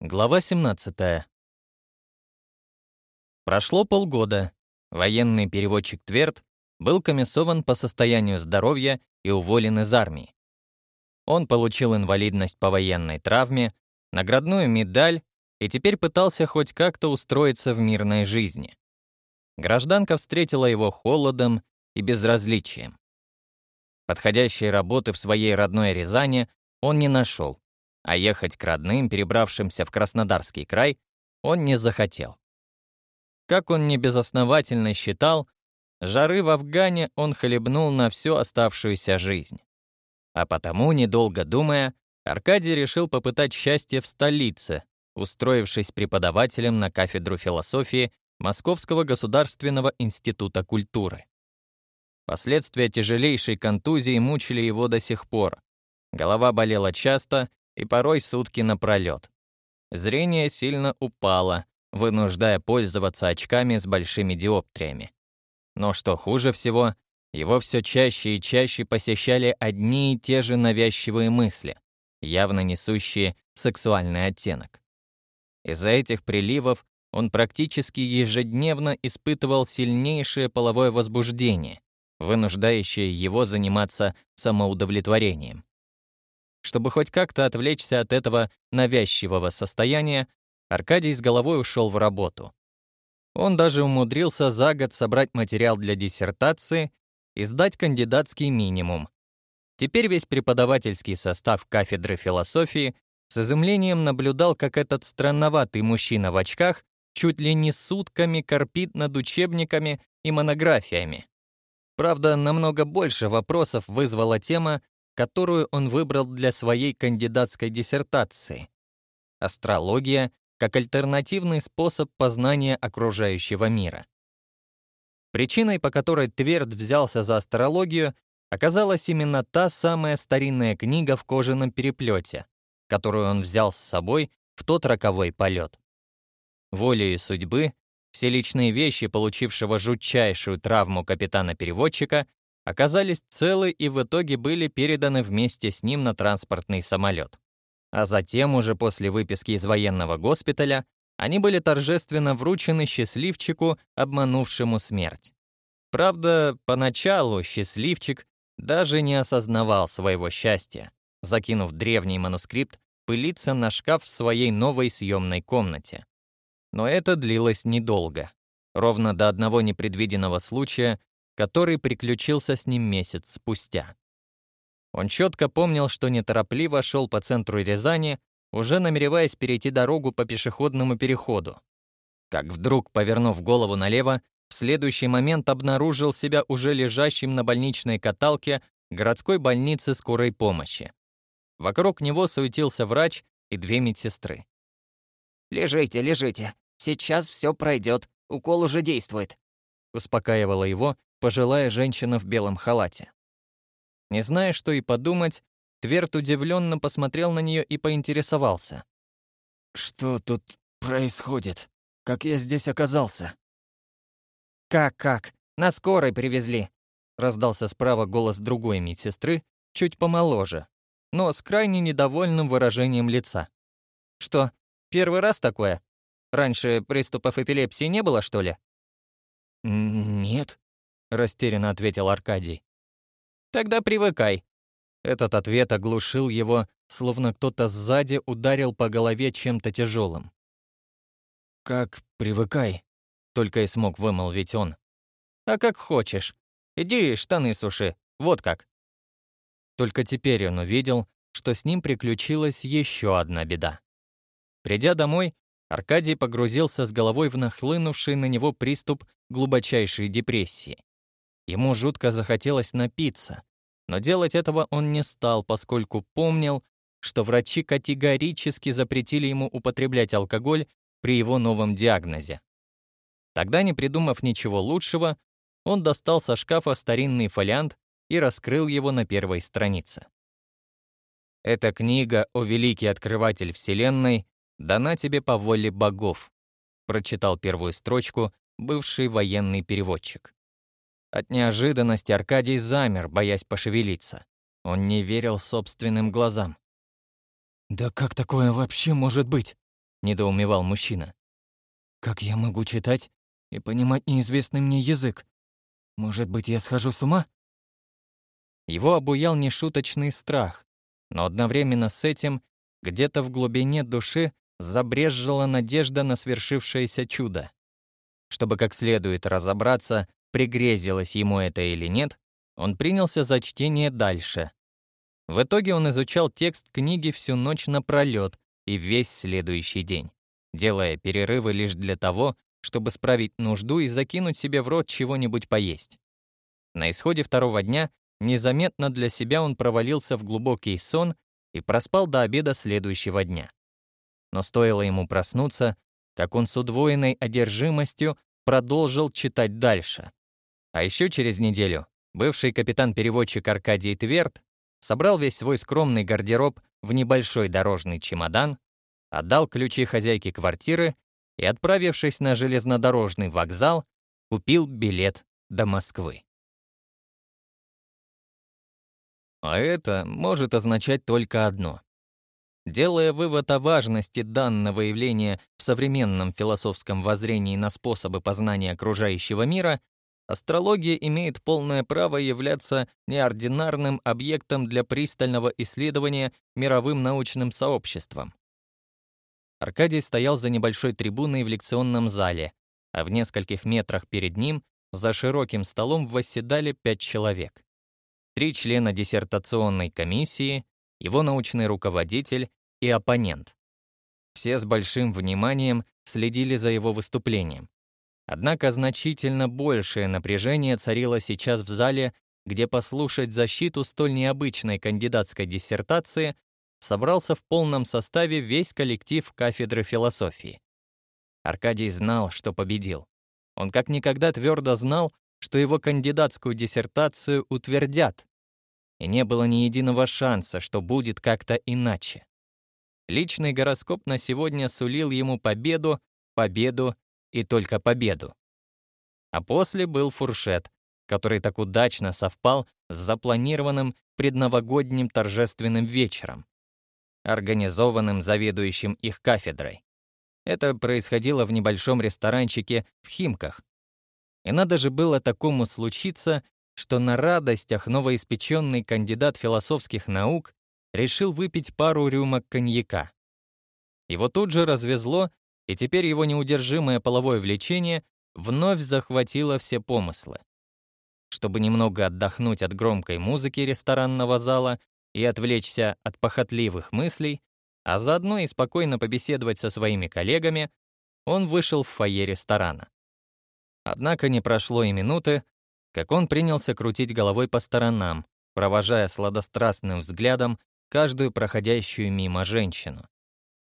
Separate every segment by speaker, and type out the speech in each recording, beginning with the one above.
Speaker 1: Глава 17. Прошло полгода. Военный переводчик Тверд был комиссован по состоянию здоровья и уволен из армии. Он получил инвалидность по военной травме, наградную медаль и теперь пытался хоть как-то устроиться в мирной жизни. Гражданка встретила его холодом и безразличием. Подходящей работы в своей родной Рязани он не нашел а ехать к родным, перебравшимся в Краснодарский край, он не захотел. Как он небезосновательно считал, жары в Афгане он хлебнул на всю оставшуюся жизнь. А потому, недолго думая, Аркадий решил попытать счастье в столице, устроившись преподавателем на кафедру философии Московского государственного института культуры. Последствия тяжелейшей контузии мучили его до сих пор. Голова болела часто, и порой сутки напролет. Зрение сильно упало, вынуждая пользоваться очками с большими диоптриями. Но что хуже всего, его все чаще и чаще посещали одни и те же навязчивые мысли, явно несущие сексуальный оттенок. Из-за этих приливов он практически ежедневно испытывал сильнейшее половое возбуждение, вынуждающее его заниматься самоудовлетворением. Чтобы хоть как-то отвлечься от этого навязчивого состояния, Аркадий с головой ушел в работу. Он даже умудрился за год собрать материал для диссертации и сдать кандидатский минимум. Теперь весь преподавательский состав кафедры философии с изумлением наблюдал, как этот странноватый мужчина в очках чуть ли не сутками корпит над учебниками и монографиями. Правда, намного больше вопросов вызвала тема которую он выбрал для своей кандидатской диссертации — астрология как альтернативный способ познания окружающего мира. Причиной, по которой Тверд взялся за астрологию, оказалась именно та самая старинная книга в кожаном переплете, которую он взял с собой в тот роковой полет. Волею судьбы все личные вещи получившего жутчайшую травму капитана-переводчика оказались целы и в итоге были переданы вместе с ним на транспортный самолет. А затем, уже после выписки из военного госпиталя, они были торжественно вручены счастливчику, обманувшему смерть. Правда, поначалу счастливчик даже не осознавал своего счастья, закинув древний манускрипт пылиться на шкаф в своей новой съемной комнате. Но это длилось недолго. Ровно до одного непредвиденного случая, который приключился с ним месяц спустя. Он четко помнил, что неторопливо шел по центру Рязани, уже намереваясь перейти дорогу по пешеходному переходу. Как вдруг, повернув голову налево, в следующий момент обнаружил себя уже лежащим на больничной каталке городской больницы скорой помощи. Вокруг него суетился врач и две медсестры.
Speaker 2: «Лежите, лежите. Сейчас все пройдет. Укол уже действует», —
Speaker 1: успокаивала его пожилая женщина в белом халате. Не зная, что и подумать, Тверд удивленно посмотрел на нее и поинтересовался.
Speaker 3: «Что тут происходит? Как я здесь оказался?»
Speaker 1: «Как-как? На скорой привезли!» Раздался справа голос другой медсестры, чуть помоложе, но с крайне недовольным выражением лица. «Что, первый раз такое? Раньше приступов эпилепсии не было, что ли?»
Speaker 3: «Нет», —
Speaker 1: растерянно ответил Аркадий. «Тогда привыкай». Этот ответ оглушил его, словно кто-то сзади ударил по голове чем-то тяжелым.
Speaker 3: «Как привыкай?» — только и смог вымолвить он.
Speaker 1: «А как хочешь. Иди штаны суши, вот как». Только теперь он увидел, что с ним приключилась еще одна беда. Придя домой, Аркадий погрузился с головой в нахлынувший на него приступ глубочайшей депрессии. Ему жутко захотелось напиться, но делать этого он не стал, поскольку помнил, что врачи категорически запретили ему употреблять алкоголь при его новом диагнозе. Тогда, не придумав ничего лучшего, он достал со шкафа старинный фолиант и раскрыл его на первой странице. Эта книга о великий открыватель Вселенной дана тебе по воле богов», прочитал первую строчку бывший военный переводчик. От неожиданности Аркадий замер, боясь пошевелиться. Он не верил собственным глазам.
Speaker 3: «Да как такое вообще может быть?»
Speaker 1: — недоумевал мужчина.
Speaker 3: «Как я могу читать и понимать неизвестный мне язык? Может быть, я схожу с ума?»
Speaker 1: Его обуял нешуточный страх, но одновременно с этим где-то в глубине души забрезжила надежда на свершившееся чудо. Чтобы как следует разобраться, пригрезилось ему это или нет, он принялся за чтение дальше. В итоге он изучал текст книги всю ночь напролёт и весь следующий день, делая перерывы лишь для того, чтобы справить нужду и закинуть себе в рот чего-нибудь поесть. На исходе второго дня незаметно для себя он провалился в глубокий сон и проспал до обеда следующего дня. Но стоило ему проснуться, как он с удвоенной одержимостью продолжил читать дальше. А еще через неделю бывший капитан-переводчик Аркадий Тверд собрал весь свой скромный гардероб в небольшой дорожный чемодан, отдал ключи хозяйке квартиры и, отправившись на железнодорожный вокзал, купил билет до Москвы. А это может означать только одно. Делая вывод о важности данного явления в современном философском воззрении на способы познания окружающего мира, Астрология имеет полное право являться неординарным объектом для пристального исследования мировым научным сообществом. Аркадий стоял за небольшой трибуной в лекционном зале, а в нескольких метрах перед ним за широким столом восседали пять человек. Три члена диссертационной комиссии, его научный руководитель и оппонент. Все с большим вниманием следили за его выступлением, Однако значительно большее напряжение царило сейчас в зале, где послушать защиту столь необычной кандидатской диссертации собрался в полном составе весь коллектив кафедры философии. Аркадий знал, что победил. Он как никогда твердо знал, что его кандидатскую диссертацию утвердят. И не было ни единого шанса, что будет как-то иначе. Личный гороскоп на сегодня сулил ему победу, победу и только победу. А после был фуршет, который так удачно совпал с запланированным предновогодним торжественным вечером, организованным заведующим их кафедрой. Это происходило в небольшом ресторанчике в Химках. И надо же было такому случиться, что на радостях новоиспеченный кандидат философских наук решил выпить пару рюмок коньяка. Его тут же развезло и теперь его неудержимое половое влечение вновь захватило все помыслы. Чтобы немного отдохнуть от громкой музыки ресторанного зала и отвлечься от похотливых мыслей, а заодно и спокойно побеседовать со своими коллегами, он вышел в фойе ресторана. Однако не прошло и минуты, как он принялся крутить головой по сторонам, провожая сладострастным взглядом каждую проходящую мимо женщину.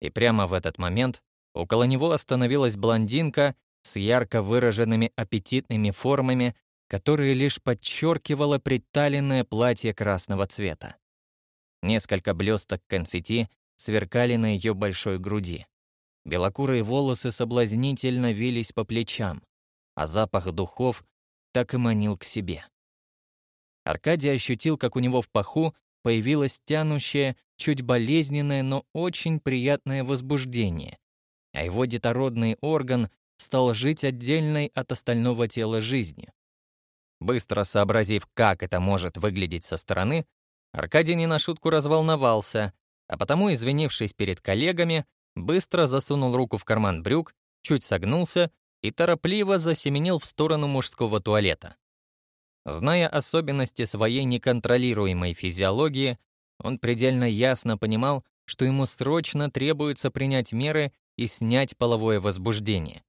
Speaker 1: И прямо в этот момент Около него остановилась блондинка с ярко выраженными аппетитными формами, которые лишь подчеркивало приталенное платье красного цвета. Несколько блесток конфетти сверкали на ее большой груди. Белокурые волосы соблазнительно вились по плечам, а запах духов так и манил к себе. Аркадий ощутил, как у него в паху появилось тянущее, чуть болезненное, но очень приятное возбуждение, а его детородный орган стал жить отдельной от остального тела жизни. Быстро сообразив, как это может выглядеть со стороны, Аркадий не на шутку разволновался, а потому, извинившись перед коллегами, быстро засунул руку в карман брюк, чуть согнулся и торопливо засеменил в сторону мужского туалета. Зная особенности своей неконтролируемой физиологии, он предельно ясно понимал, что ему срочно требуется принять меры и снять половое возбуждение.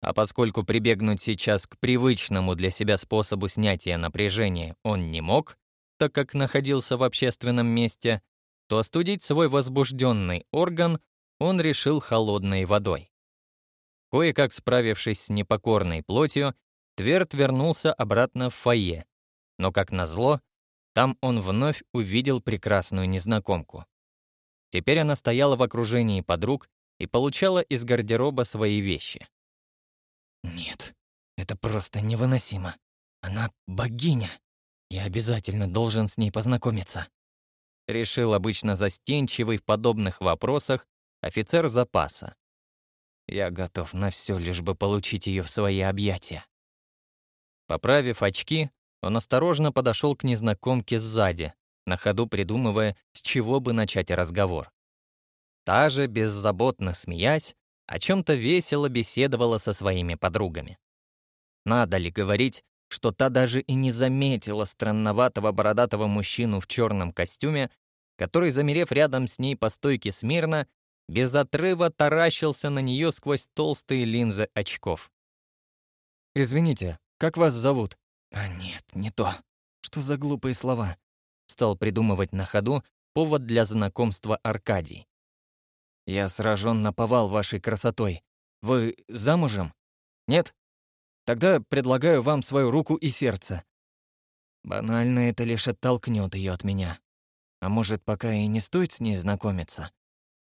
Speaker 1: А поскольку прибегнуть сейчас к привычному для себя способу снятия напряжения он не мог, так как находился в общественном месте, то остудить свой возбужденный орган он решил холодной водой. Кое-как справившись с непокорной плотью, Тверд вернулся обратно в фойе, но, как назло, там он вновь увидел прекрасную незнакомку. Теперь она стояла в окружении подруг и получала из гардероба свои вещи.
Speaker 3: «Нет, это просто невыносимо. Она богиня. Я обязательно должен с ней познакомиться», —
Speaker 1: решил обычно застенчивый в подобных вопросах офицер запаса. «Я готов на все, лишь бы получить ее в свои объятия». Поправив очки, он осторожно подошел к незнакомке сзади, на ходу придумывая, с чего бы начать разговор. Та же, беззаботно смеясь, о чем-то весело беседовала со своими подругами. Надо ли говорить, что та даже и не заметила странноватого бородатого мужчину в черном костюме, который, замерев рядом с ней по стойке смирно, без отрыва таращился на нее сквозь толстые линзы очков.
Speaker 3: «Извините, как вас зовут?»
Speaker 1: «А нет, не то. Что за глупые слова?» Стал придумывать на ходу повод для знакомства Аркадий. Я сражен наповал вашей красотой. Вы замужем? Нет? Тогда предлагаю вам свою руку и сердце. Банально это лишь оттолкнет ее от меня. А может, пока и не стоит с ней знакомиться?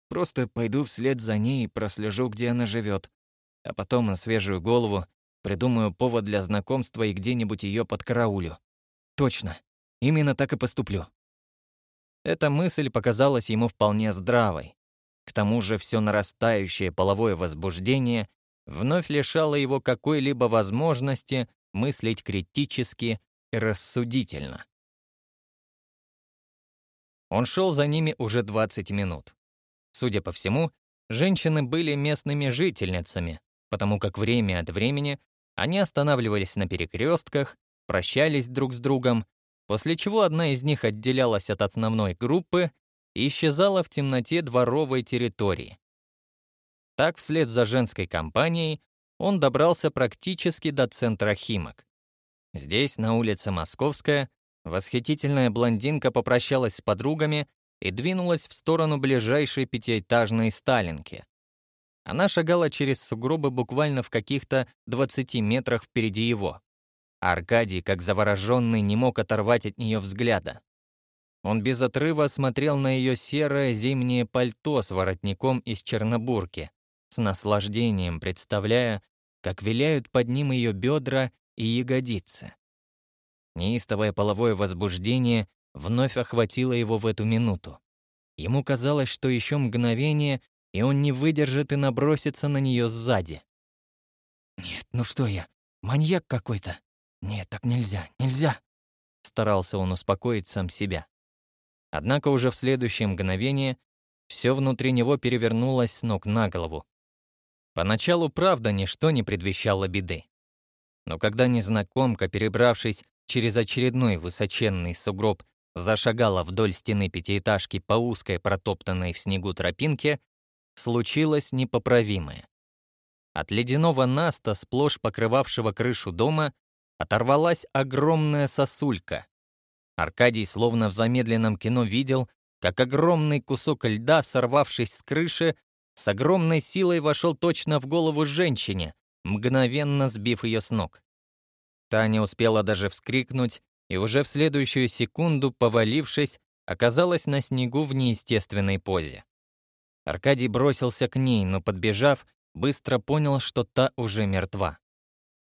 Speaker 1: Просто пойду вслед за ней и прослежу, где она живет, а потом на свежую голову придумаю повод для знакомства и где-нибудь ее подкараулю. Точно, именно так и поступлю. Эта мысль показалась ему вполне здравой, к тому же все нарастающее половое возбуждение вновь лишало его какой-либо возможности мыслить критически и рассудительно. Он шел за ними уже 20 минут. Судя по всему, женщины были местными жительницами, потому как время от времени они останавливались на перекрестках, прощались друг с другом, после чего одна из них отделялась от основной группы исчезала в темноте дворовой территории. Так, вслед за женской компанией, он добрался практически до центра Химок. Здесь, на улице Московская, восхитительная блондинка попрощалась с подругами и двинулась в сторону ближайшей пятиэтажной Сталинки. Она шагала через сугробы буквально в каких-то 20 метрах впереди его. Аркадий, как завороженный, не мог оторвать от нее взгляда. Он без отрыва смотрел на ее серое зимнее пальто с воротником из чернобурки, с наслаждением представляя, как виляют под ним ее бедра и ягодицы. Неистовое половое возбуждение вновь охватило его в эту минуту. Ему казалось, что еще мгновение, и он не выдержит и набросится на нее сзади. «Нет, ну что я, маньяк какой-то? Нет, так нельзя, нельзя!» Старался он успокоить сам себя. Однако уже в следующее мгновение все внутри него перевернулось с ног на голову. Поначалу, правда, ничто не предвещало беды. Но когда незнакомка, перебравшись через очередной высоченный сугроб, зашагала вдоль стены пятиэтажки по узкой протоптанной в снегу тропинке, случилось непоправимое. От ледяного наста, сплошь покрывавшего крышу дома, оторвалась огромная сосулька, Аркадий словно в замедленном кино видел, как огромный кусок льда, сорвавшись с крыши, с огромной силой вошел точно в голову женщине, мгновенно сбив ее с ног. Таня успела даже вскрикнуть, и уже в следующую секунду, повалившись, оказалась на снегу в неестественной позе. Аркадий бросился к ней, но, подбежав, быстро понял, что та уже мертва.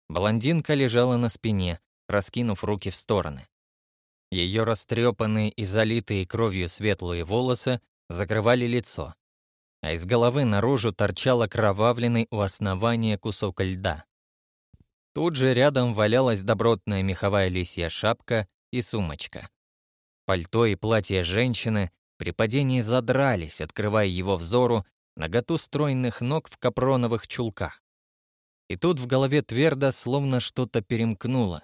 Speaker 1: Блондинка лежала на спине, раскинув руки в стороны. Ее растрепанные и залитые кровью светлые волосы закрывали лицо, а из головы наружу торчал окровавленный у основания кусок льда. Тут же рядом валялась добротная меховая лисья шапка и сумочка. Пальто и платье женщины при падении задрались, открывая его взору наготу стройных ног в капроновых чулках. И тут в голове твердо словно что-то перемкнуло.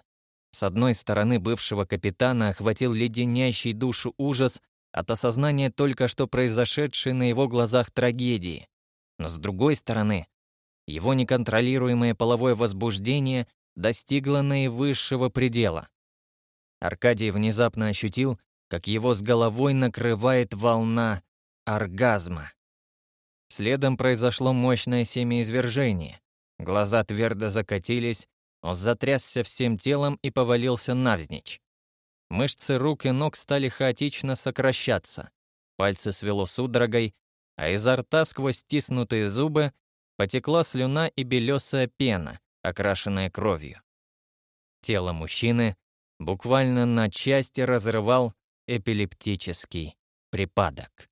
Speaker 1: С одной стороны бывшего капитана охватил леденящий душу ужас от осознания только что произошедшей на его глазах трагедии. Но с другой стороны, его неконтролируемое половое возбуждение достигло наивысшего предела. Аркадий внезапно ощутил, как его с головой накрывает волна оргазма. Следом произошло мощное семяизвержение. Глаза твердо закатились, он затрясся всем телом и повалился навзничь. Мышцы рук и ног стали хаотично сокращаться. Пальцы свело судорогой, а изо рта сквозь стиснутые зубы потекла слюна и белесая пена, окрашенная кровью. Тело мужчины буквально на части разрывал эпилептический припадок.